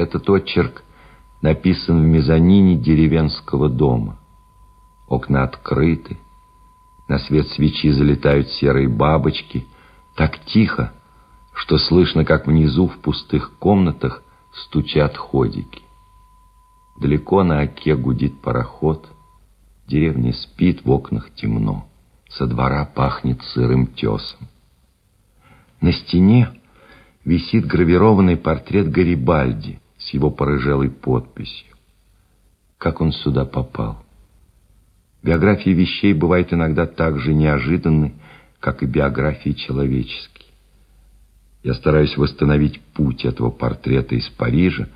Этот очерк написан в мезонине деревенского дома. Окна открыты, на свет свечи залетают серые бабочки, так тихо, что слышно, как внизу в пустых комнатах стучат ходики. Далеко на оке гудит пароход, деревня спит, в окнах темно, со двора пахнет сырым тесом. На стене висит гравированный портрет Гарибальди с его порыжелой подписью. Как он сюда попал? Биографии вещей бывают иногда так же неожиданны, как и биографии человеческие. Я стараюсь восстановить путь этого портрета из Парижа,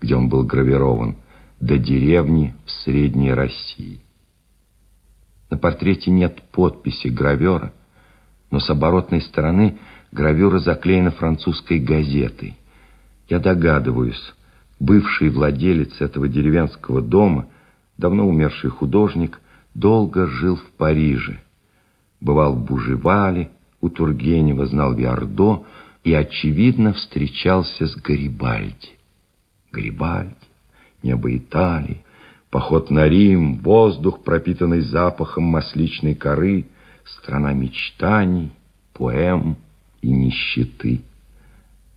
где он был гравирован, до деревни в Средней России. На портрете нет подписи гравера, но с оборотной стороны гравюра заклеена французской газетой. Я догадываюсь, бывший владелец этого деревенского дома, давно умерший художник, долго жил в Париже. Бывал в Бужевале, у Тургенева, знал Виардо и, очевидно, встречался с Гарибальди. Гарибальди, небо Италии, поход на Рим, воздух, пропитанный запахом масличной коры, страна мечтаний, поэм и нищеты.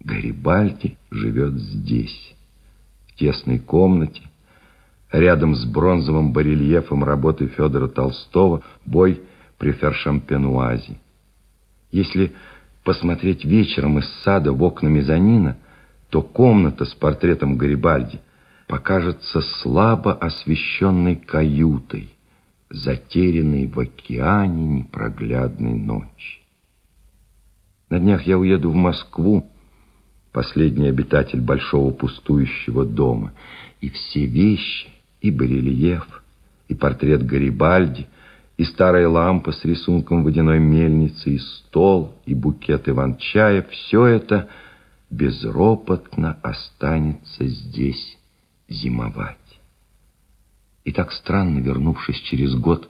Гарибальди живет здесь, тесной комнате, рядом с бронзовым барельефом работы Федора Толстого «Бой при Фершампенуазе». Если посмотреть вечером из сада в окна мезонина, то комната с портретом Гарибальди покажется слабо освещенной каютой, затерянной в океане непроглядной ночи. На днях я уеду в Москву, последний обитатель большого пустующего дома, и все вещи, и барельеф, и портрет Гарибальди, и старая лампа с рисунком водяной мельницы, и стол, и букет иван-чая — все это безропотно останется здесь зимовать. И так странно, вернувшись через год,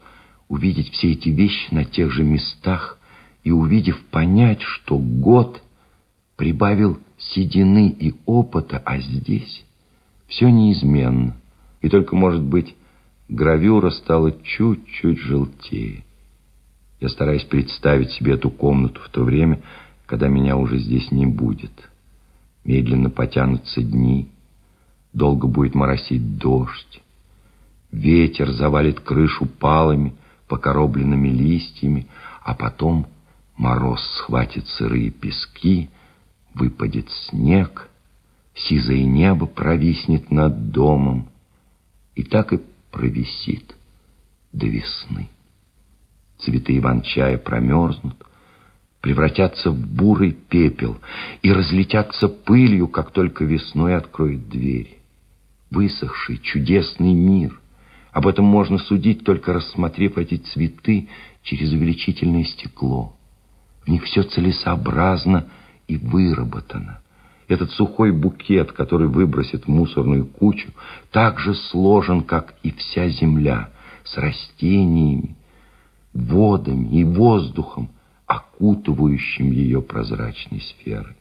увидеть все эти вещи на тех же местах и, увидев, понять, что год прибавил седины и опыта, а здесь все неизменно. И только, может быть, гравюра стала чуть-чуть желтее. Я стараюсь представить себе эту комнату в то время, когда меня уже здесь не будет. Медленно потянутся дни, долго будет моросить дождь. Ветер завалит крышу палами, покоробленными листьями, а потом мороз схватит сырые пески, выпадет снег, сизое небо провиснет над домом, и так и провисит до весны. Цветы иван-чая промерзнут, превратятся в бурый пепел и разлетятся пылью, как только весной откроет двери высохший, чудесный мир. Об этом можно судить, только рассмотрев эти цветы через увеличительное стекло. В них все целесообразно и выработано. Этот сухой букет, который выбросит в мусорную кучу, так же сложен, как и вся земля, с растениями, водами и воздухом, окутывающим ее прозрачной сферой.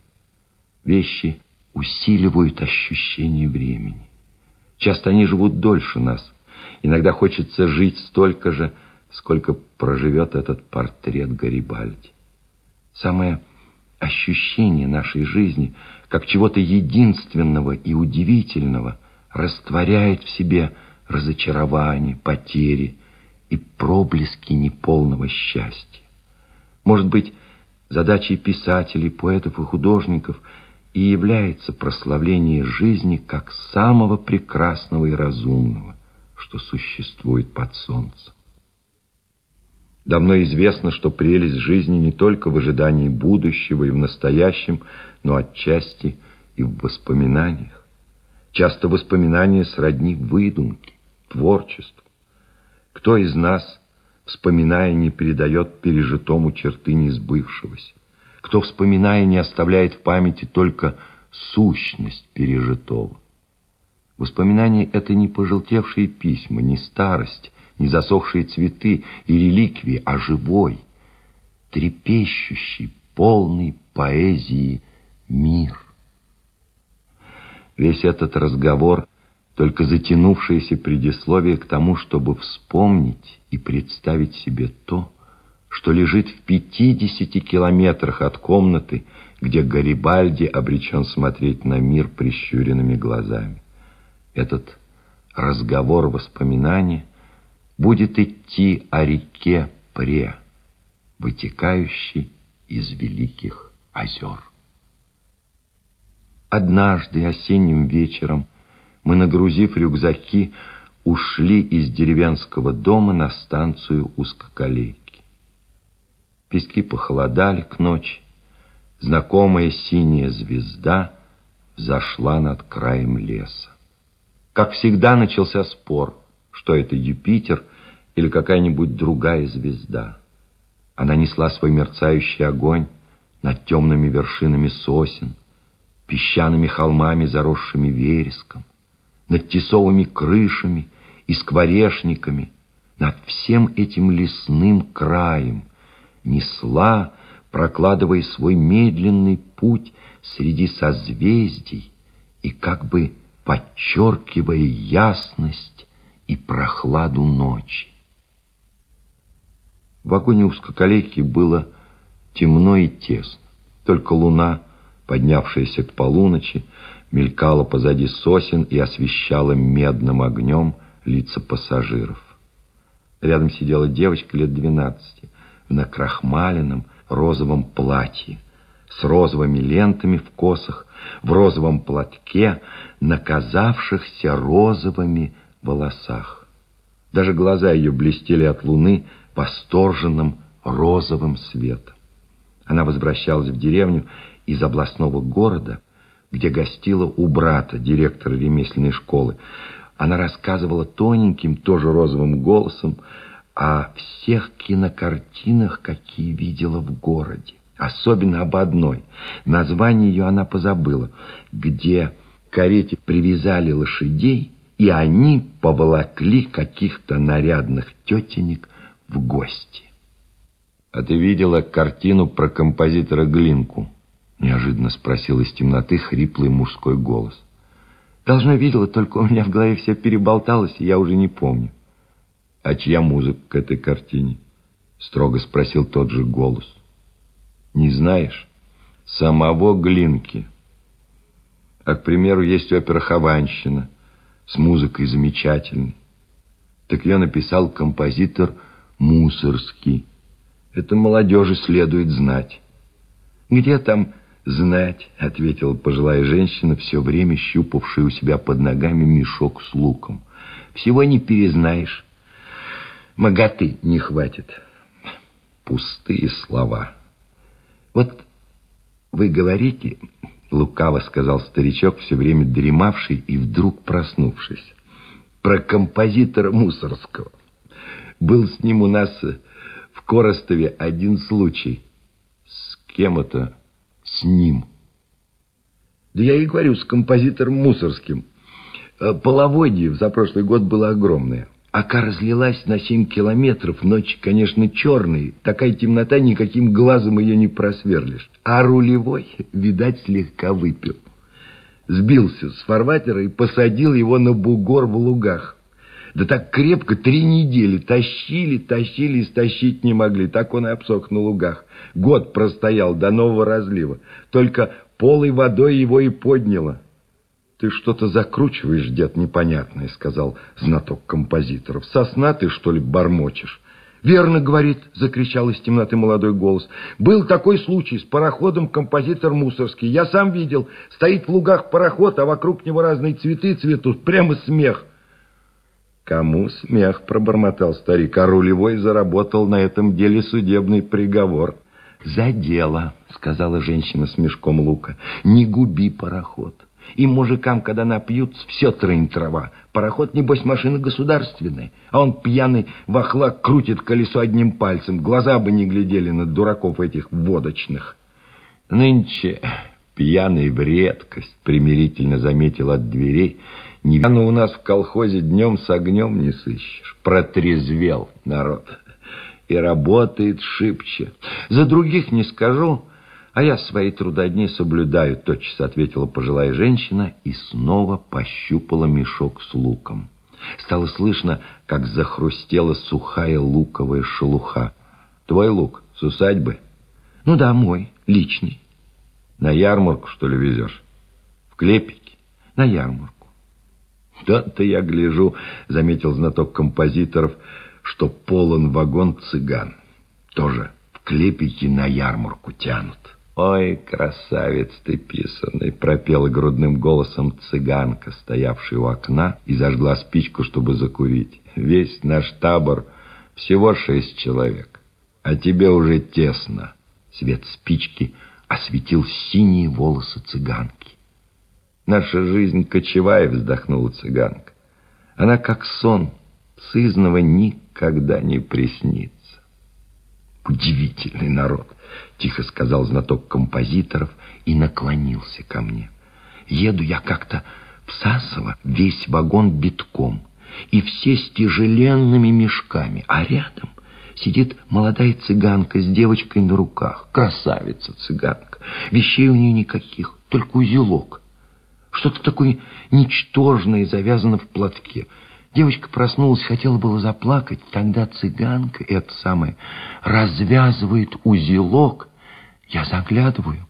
Вещи усиливают ощущение времени. Часто они живут дольше нас. Иногда хочется жить столько же, сколько проживет этот портрет Гарибальди. Самое ощущение нашей жизни, как чего-то единственного и удивительного, растворяет в себе разочарование, потери и проблески неполного счастья. Может быть, задачей писателей, поэтов и художников – и является прославление жизни как самого прекрасного и разумного, что существует под солнцем. Давно известно, что прелесть жизни не только в ожидании будущего и в настоящем, но отчасти и в воспоминаниях. Часто воспоминания сродни выдумке, творчеству. Кто из нас, вспоминая, не передает пережитому черты несбывшегося? кто, вспоминая, не оставляет в памяти только сущность пережитого. Воспоминания — это не пожелтевшие письма, не старость, не засохшие цветы и реликвии, а живой, трепещущий, полный поэзии мир. Весь этот разговор — только затянувшееся предисловие к тому, чтобы вспомнить и представить себе то, что лежит в пятидесяти километрах от комнаты, где Гарибальди обречен смотреть на мир прищуренными глазами. Этот разговор воспоминания будет идти о реке Пре, вытекающей из великих озер. Однажды осенним вечером мы, нагрузив рюкзаки, ушли из деревенского дома на станцию узкоколейки. Пески похолодали к ночи. Знакомая синяя звезда взошла над краем леса. Как всегда начался спор, что это Юпитер или какая-нибудь другая звезда. Она несла свой мерцающий огонь над темными вершинами сосен, песчаными холмами, заросшими вереском, над тесовыми крышами и скворечниками, над всем этим лесным краем, несла, прокладывая свой медленный путь среди созвездий и как бы подчеркивая ясность и прохладу ночи. В вагоне узкоколейки было темно и тесно. Только луна, поднявшаяся к полуночи, мелькала позади сосен и освещала медным огнем лица пассажиров. Рядом сидела девочка лет двенадцати в накрахмаленном розовом платье, с розовыми лентами в косах, в розовом платке, наказавшихся розовыми волосах. Даже глаза ее блестели от луны восторженным розовым светом. Она возвращалась в деревню из областного города, где гостила у брата, директора ремесленной школы. Она рассказывала тоненьким, тоже розовым голосом, о всех кинокартинах, какие видела в городе. Особенно об одной. Название ее она позабыла. Где карете привязали лошадей, и они поволокли каких-то нарядных тетенек в гости. «А ты видела картину про композитора Глинку?» Неожиданно спросил из темноты хриплый мужской голос. «Должно видела, только у меня в голове все переболталось, и я уже не помню». «А чья музыка к этой картине?» — строго спросил тот же голос. «Не знаешь? Самого Глинки. А, к примеру, есть опера «Хованщина» с музыкой замечательной. Так ее написал композитор Мусорский. Это молодежи следует знать». «Где там знать?» — ответила пожилая женщина, все время щупавшая у себя под ногами мешок с луком. «Всего не перезнаешь» моготы не хватит. Пустые слова. Вот вы говорите, лукаво сказал старичок, все время дремавший и вдруг проснувшись, про композитора Мусорского. Был с ним у нас в Коростове один случай. С кем это? С ним. Да я и говорю, с композитором Мусорским. Половодье за прошлый год было огромное. Ока разлилась на семь километров, ночь, конечно, черная, такая темнота, никаким глазом ее не просверлишь. А рулевой, видать, слегка выпил. Сбился с фарватера и посадил его на бугор в лугах. Да так крепко три недели тащили, тащили и стащить не могли. Так он и обсох на лугах. Год простоял до нового разлива. Только полой водой его и подняло. «Ты что-то закручиваешь, дед, непонятное», — сказал знаток композиторов. «Сосна ты, что ли, бормочешь?» «Верно, — говорит, — закричал из темноты молодой голос. Был такой случай с пароходом композитор Мусорский. Я сам видел. Стоит в лугах пароход, а вокруг него разные цветы цветут. Прямо смех». «Кому смех?» — пробормотал старик. А рулевой заработал на этом деле судебный приговор. «За дело», — сказала женщина с мешком лука. «Не губи пароход». И мужикам, когда напьются, все трынь трава. Пароход, небось, машина государственная. А он пьяный вахлак крутит колесо одним пальцем. Глаза бы не глядели на дураков этих водочных. Нынче пьяный в редкость, примирительно заметил от дверей. Не у нас в колхозе днем с огнем не сыщешь. Протрезвел народ. И работает шибче. За других не скажу, «А я свои трудодни соблюдаю», — тотчас ответила пожилая женщина и снова пощупала мешок с луком. Стало слышно, как захрустела сухая луковая шелуха. «Твой лук с усадьбы?» «Ну да, мой, личный». «На ярмарку, что ли, везешь?» «В клепике?» «На ярмарку». «Да-то я гляжу», — заметил знаток композиторов, «что полон вагон цыган. Тоже в клепике на ярмарку тянут». «Ой, красавец ты писанный!» — пропела грудным голосом цыганка, стоявшая у окна, и зажгла спичку, чтобы закурить. «Весь наш табор всего шесть человек, а тебе уже тесно». Свет спички осветил синие волосы цыганки. «Наша жизнь кочевая», — вздохнула цыганка. «Она как сон, сызного никогда не приснится». «Удивительный народ!» — тихо сказал знаток композиторов и наклонился ко мне. «Еду я как-то в Сасово, весь вагон битком, и все с тяжеленными мешками, а рядом сидит молодая цыганка с девочкой на руках, красавица-цыганка. Вещей у нее никаких, только узелок. Что-то такое ничтожное завязано в платке — Девочка проснулась, хотела было заплакать. Тогда цыганка, это самое, развязывает узелок. Я заглядываю,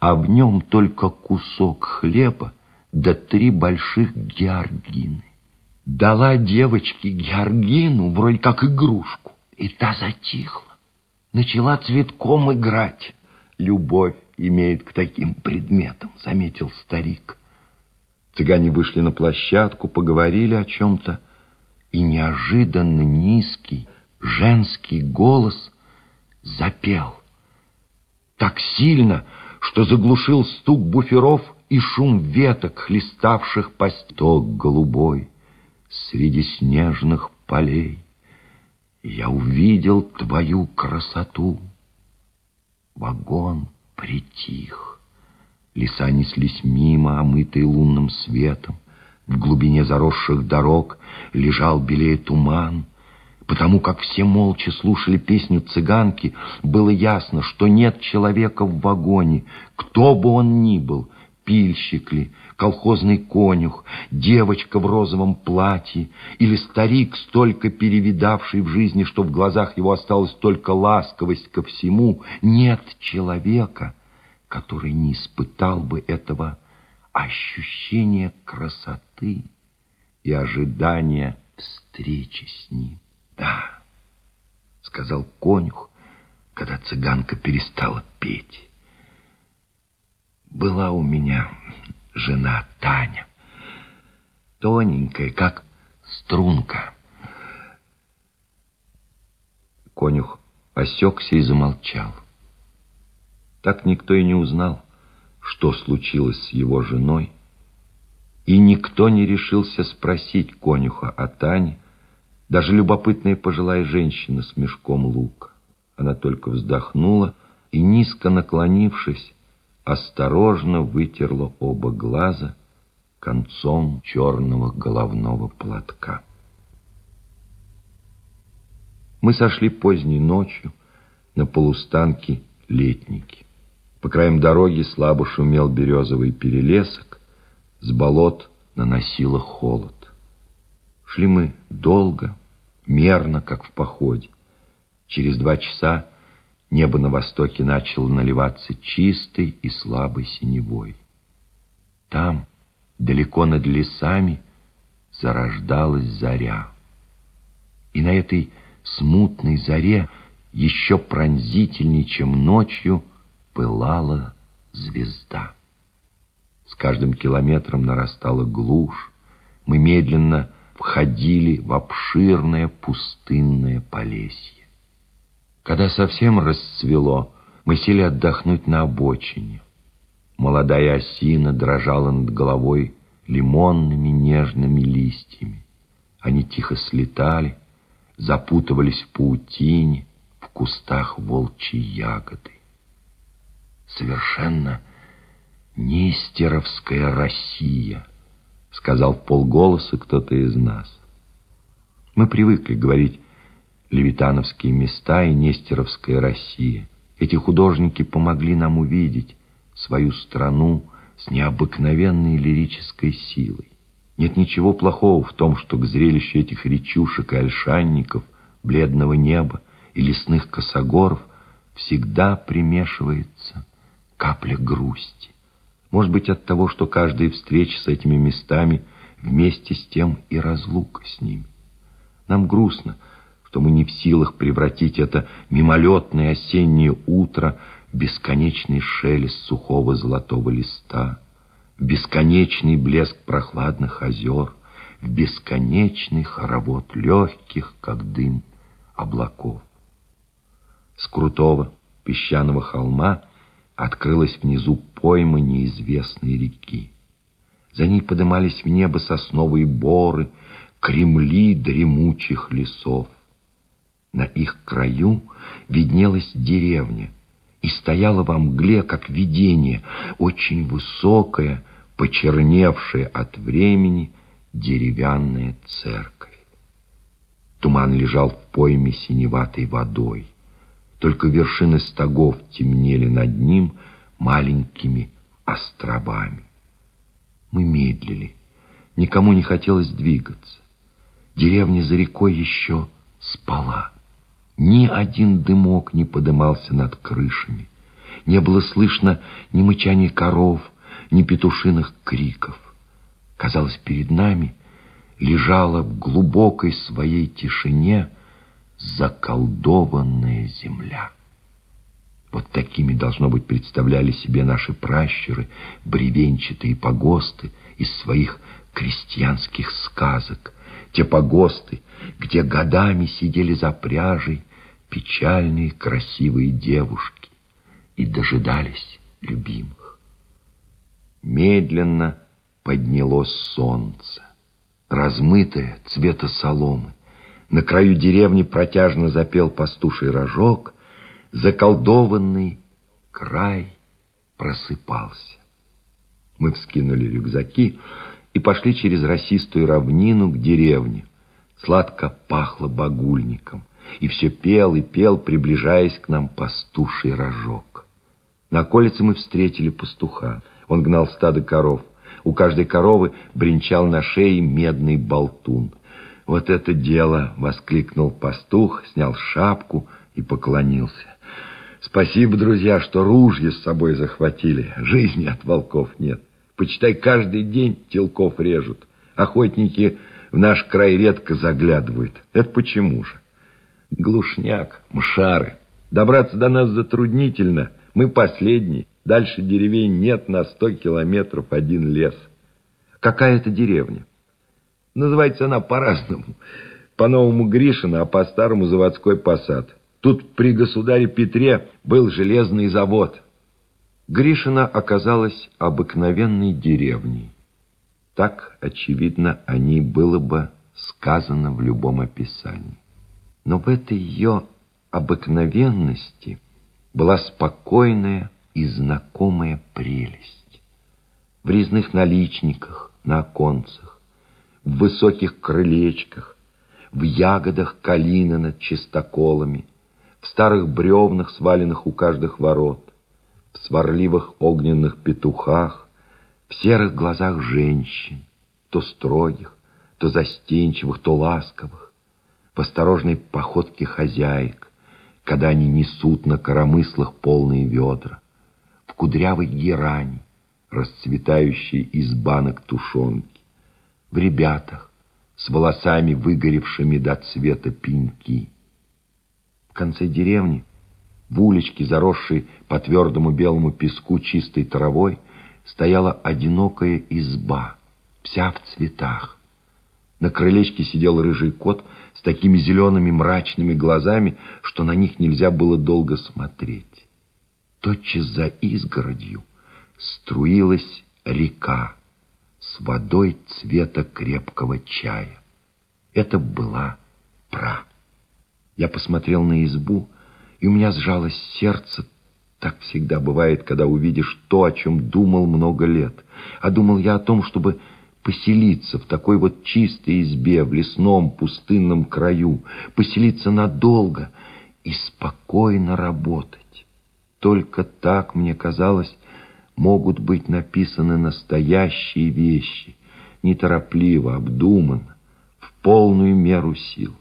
а в нем только кусок хлеба да три больших георгины. Дала девочке георгину вроде как игрушку, и та затихла. Начала цветком играть. Любовь имеет к таким предметам, заметил старик. Цыгане вышли на площадку, поговорили о чем-то, и неожиданно низкий женский голос запел. Так сильно, что заглушил стук буферов и шум веток, хлеставших по сток голубой среди снежных полей. Я увидел твою красоту. Вагон притих. Леса неслись мимо, омытые лунным светом. В глубине заросших дорог лежал белее туман. Потому как все молча слушали песню цыганки, было ясно, что нет человека в вагоне, кто бы он ни был, пильщик ли, колхозный конюх, девочка в розовом платье или старик, столько перевидавший в жизни, что в глазах его осталась только ласковость ко всему, нет человека — который не испытал бы этого ощущения красоты и ожидания встречи с ним. «Да», — сказал конюх, когда цыганка перестала петь. «Была у меня жена Таня, тоненькая, как струнка». Конюх осекся и замолчал. Так никто и не узнал, что случилось с его женой, и никто не решился спросить конюха о Тане, даже любопытная пожилая женщина с мешком лука. Она только вздохнула и, низко наклонившись, осторожно вытерла оба глаза концом черного головного платка. Мы сошли поздней ночью на полустанке летники. По краям дороги слабо шумел березовый перелесок, с болот наносило холод. Шли мы долго, мерно, как в походе. Через два часа небо на востоке начало наливаться чистой и слабой синевой. Там, далеко над лесами, зарождалась заря. И на этой смутной заре, еще пронзительней, чем ночью, пылала звезда. С каждым километром нарастала глушь. Мы медленно входили в обширное пустынное полесье. Когда совсем расцвело, мы сели отдохнуть на обочине. Молодая осина дрожала над головой лимонными нежными листьями. Они тихо слетали, запутывались в паутине, в кустах волчьей ягоды совершенно Нестеровская Россия, сказал полголоса кто-то из нас. Мы привыкли говорить Левитановские места и Нестеровская Россия. Эти художники помогли нам увидеть свою страну с необыкновенной лирической силой. Нет ничего плохого в том, что к зрелищу этих речушек и ольшанников, бледного неба и лесных косогоров всегда примешивается капля грусти. Может быть, от того, что каждая встреча с этими местами вместе с тем и разлука с ними. Нам грустно, что мы не в силах превратить это мимолетное осеннее утро в бесконечный шелест сухого золотого листа, в бесконечный блеск прохладных озер, в бесконечный хоровод легких, как дым, облаков. С крутого песчаного холма открылась внизу пойма неизвестной реки. За ней подымались в небо сосновые боры, кремли дремучих лесов. На их краю виднелась деревня, и стояла во мгле, как видение, очень высокая, почерневшая от времени деревянная церковь. Туман лежал в пойме синеватой водой. Только вершины стогов темнели над ним маленькими островами. Мы медлили. Никому не хотелось двигаться. Деревня за рекой еще спала. Ни один дымок не подымался над крышами. Не было слышно ни мычания коров, ни петушиных криков. Казалось, перед нами лежала в глубокой своей тишине заколдованная земля. Вот такими, должно быть, представляли себе наши пращуры бревенчатые погосты из своих крестьянских сказок, те погосты, где годами сидели за пряжей печальные красивые девушки и дожидались любимых. Медленно поднялось солнце, размытое цвета соломы. На краю деревни протяжно запел пастуший рожок, заколдованный край просыпался. Мы вскинули рюкзаки и пошли через росистую равнину к деревне. Сладко пахло багульником, и все пел и пел, приближаясь к нам пастуший рожок. На колице мы встретили пастуха. Он гнал стадо коров. У каждой коровы бренчал на шее медный болтун. «Вот это дело!» — воскликнул пастух, снял шапку и поклонился. «Спасибо, друзья, что ружья с собой захватили. Жизни от волков нет». Почитай, каждый день телков режут. Охотники в наш край редко заглядывают. Это почему же? Глушняк, мшары. Добраться до нас затруднительно. Мы последние. Дальше деревень нет на сто километров один лес. Какая это деревня? Называется она по-разному. По-новому Гришина, а по-старому заводской посад. Тут при государе Петре был железный завод. Гришина оказалась обыкновенной деревней. Так, очевидно, о ней было бы сказано в любом описании. Но в этой ее обыкновенности была спокойная и знакомая прелесть. В резных наличниках, на оконцах, в высоких крылечках, в ягодах калины над чистоколами, в старых бревнах, сваленных у каждых ворот, в сварливых огненных петухах, в серых глазах женщин, то строгих, то застенчивых, то ласковых, в осторожной походке хозяек, когда они несут на коромыслах полные ведра, в кудрявой герани, расцветающей из банок тушенки, в ребятах, с волосами выгоревшими до цвета пеньки. В конце деревни в уличке, заросшей по твердому белому песку чистой травой, стояла одинокая изба, вся в цветах. На крылечке сидел рыжий кот с такими зелеными мрачными глазами, что на них нельзя было долго смотреть. Тотчас за изгородью струилась река с водой цвета крепкого чая. Это была пра. Я посмотрел на избу, и у меня сжалось сердце. Так всегда бывает, когда увидишь то, о чем думал много лет. А думал я о том, чтобы поселиться в такой вот чистой избе, в лесном пустынном краю, поселиться надолго и спокойно работать. только так, мне казалось, могут быть написаны настоящие вещи, неторопливо, обдуманно, в полную меру сил.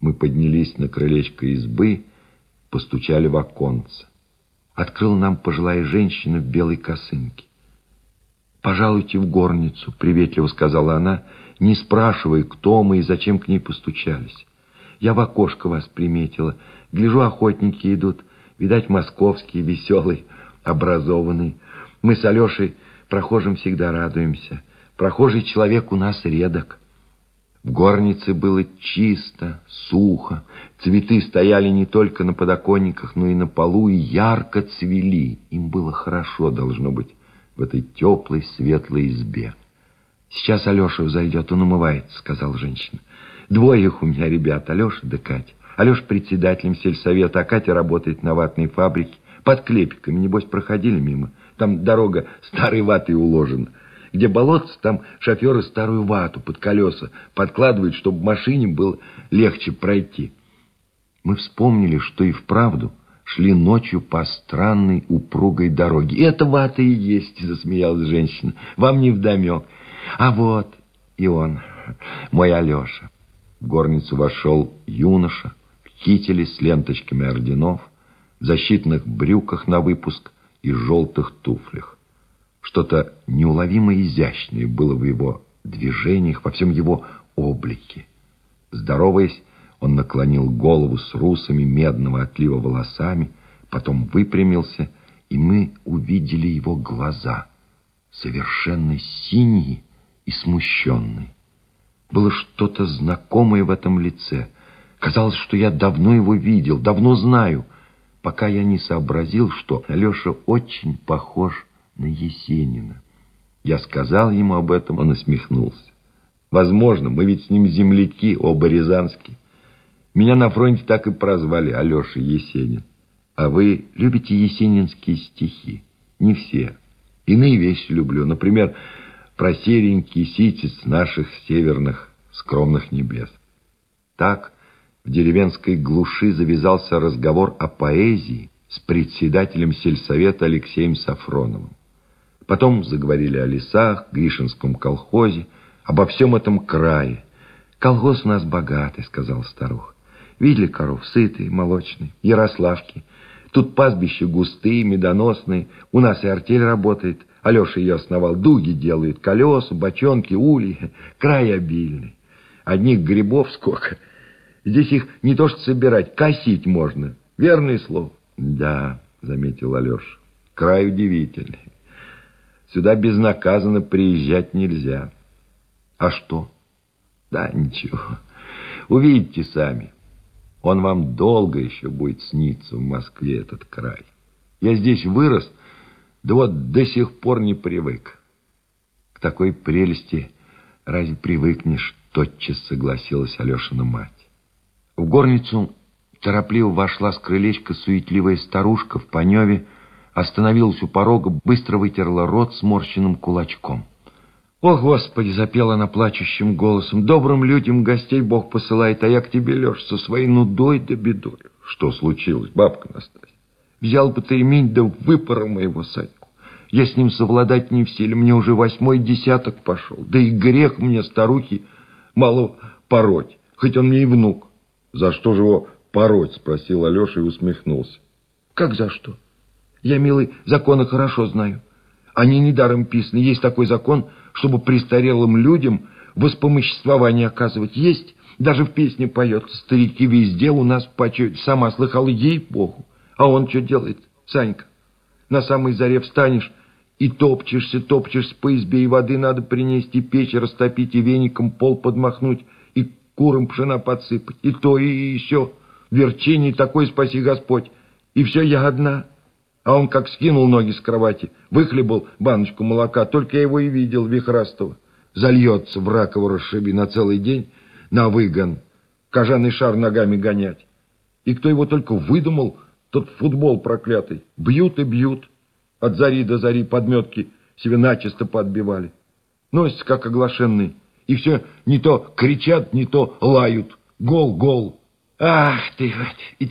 Мы поднялись на крылечко избы, постучали в оконце. Открыла нам пожилая женщина в белой косынке. «Пожалуйте в горницу», — приветливо сказала она, не спрашивая, кто мы и зачем к ней постучались. «Я в окошко вас приметила. Гляжу, охотники идут. Видать, московские, веселые, образованные. Мы с Алешей прохожим всегда радуемся. Прохожий человек у нас редок». В горнице было чисто, сухо. Цветы стояли не только на подоконниках, но и на полу, и ярко цвели. Им было хорошо, должно быть, в этой теплой, светлой избе. «Сейчас Алеша зайдет, он умывается», — сказал женщина. «Двое их у меня ребят, Алеша да Катя. Алеша председателем сельсовета, а Катя работает на ватной фабрике. Под клепиками, небось, проходили мимо. Там дорога старой ватой уложена». Где болотце, там шоферы старую вату под колеса подкладывают, чтобы машине было легче пройти. Мы вспомнили, что и вправду шли ночью по странной упругой дороге. «Это вата и есть», — засмеялась женщина. «Вам не вдомек. А вот и он, мой Алеша». В горницу вошел юноша в кителе с ленточками орденов, защитных брюках на выпуск и желтых туфлях. Что-то неуловимо изящное было в его движениях, во всем его облике. Здороваясь, он наклонил голову с русами медного отлива волосами, потом выпрямился, и мы увидели его глаза, совершенно синие и смущенные. Было что-то знакомое в этом лице. Казалось, что я давно его видел, давно знаю, пока я не сообразил, что Алеша очень похож на Есенина. Я сказал ему об этом, он усмехнулся. Возможно, мы ведь с ним земляки, оба рязанские. Меня на фронте так и прозвали Алеша Есенин. А вы любите есенинские стихи? Не все. Иные вещи люблю. Например, про серенький ситец наших северных скромных небес. Так в деревенской глуши завязался разговор о поэзии с председателем сельсовета Алексеем Сафроновым. Потом заговорили о лесах, Гришинском колхозе, обо всем этом крае. «Колхоз у нас богатый», — сказал старуха. «Видели коров? Сытые, молочные, ярославки. Тут пастбища густые, медоносные. У нас и артель работает. Алеша ее основал. Дуги делают, колеса, бочонки, ульи. Край обильный. Одних грибов сколько. Здесь их не то что собирать, косить можно. Верное слово». «Да», — заметил Алеша, — «край удивительный». Сюда безнаказанно приезжать нельзя. А что? Да, ничего. Увидите сами. Он вам долго еще будет сниться в Москве, этот край. Я здесь вырос, да вот до сих пор не привык. К такой прелести разве привыкнешь, тотчас согласилась Алешина мать. В горницу торопливо вошла с крылечка суетливая старушка в паневе, остановилась у порога, быстро вытерла рот сморщенным кулачком. «О, Господи!» — запела она плачущим голосом. «Добрым людям гостей Бог посылает, а я к тебе, Леш, со своей нудой да бедой». «Что случилось, бабка Настасья?» «Взял бы ты ремень, да выпора моего Саньку. Я с ним совладать не в силе, мне уже восьмой десяток пошел. Да и грех мне, старухи, мало пороть, хоть он мне и внук». «За что же его пороть?» — спросил Алеша и усмехнулся. «Как за что?» Я, милый, законы хорошо знаю. Они недаром писаны. Есть такой закон, чтобы престарелым людям воспомоществование оказывать. Есть. Даже в песне поет. Старики везде у нас почуют. Сама слыхала, ей-богу. А он что делает, Санька? На самой заре встанешь и топчешься, топчешься по избе, и воды надо принести, печь растопить, и веником пол подмахнуть, курам пшена подсыпать, и то, и еще. Верчине такой спаси Господь. И все я одна. А он как скинул ноги с кровати, выхлебал баночку молока, только я его и видел, вихрастого. Зальется в раково расшиби на целый день, на выгон, кожаный шар ногами гонять. И кто его только выдумал, тот футбол проклятый. Бьют и бьют. От зари до зари подметки себе начисто подбивали. Носятся, как оглашенные. И все не то кричат, не то лают. Гол, гол. Ах ты, вот,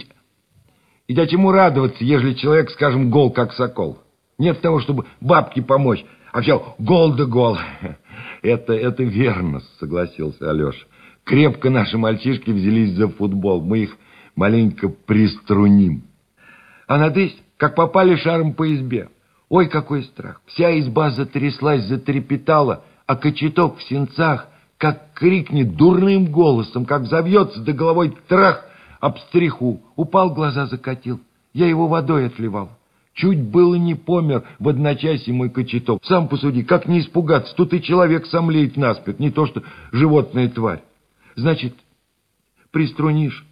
И да чему радоваться, ежели человек, скажем, гол, как сокол? Нет того, чтобы бабке помочь, а все гол да гол. Это, это верно, согласился Алеша. Крепко наши мальчишки взялись за футбол. Мы их маленько приструним. А надысь, как попали шаром по избе. Ой, какой страх! Вся изба затряслась, затрепетала, а кочеток в сенцах, как крикнет дурным голосом, как завьется до головой трах об стриху. Упал, глаза закатил. Я его водой отливал. Чуть было не помер в одночасье мой кочеток. Сам посуди, как не испугаться, тут и человек сомлеет наспех, не то что животная тварь. Значит, приструнишь,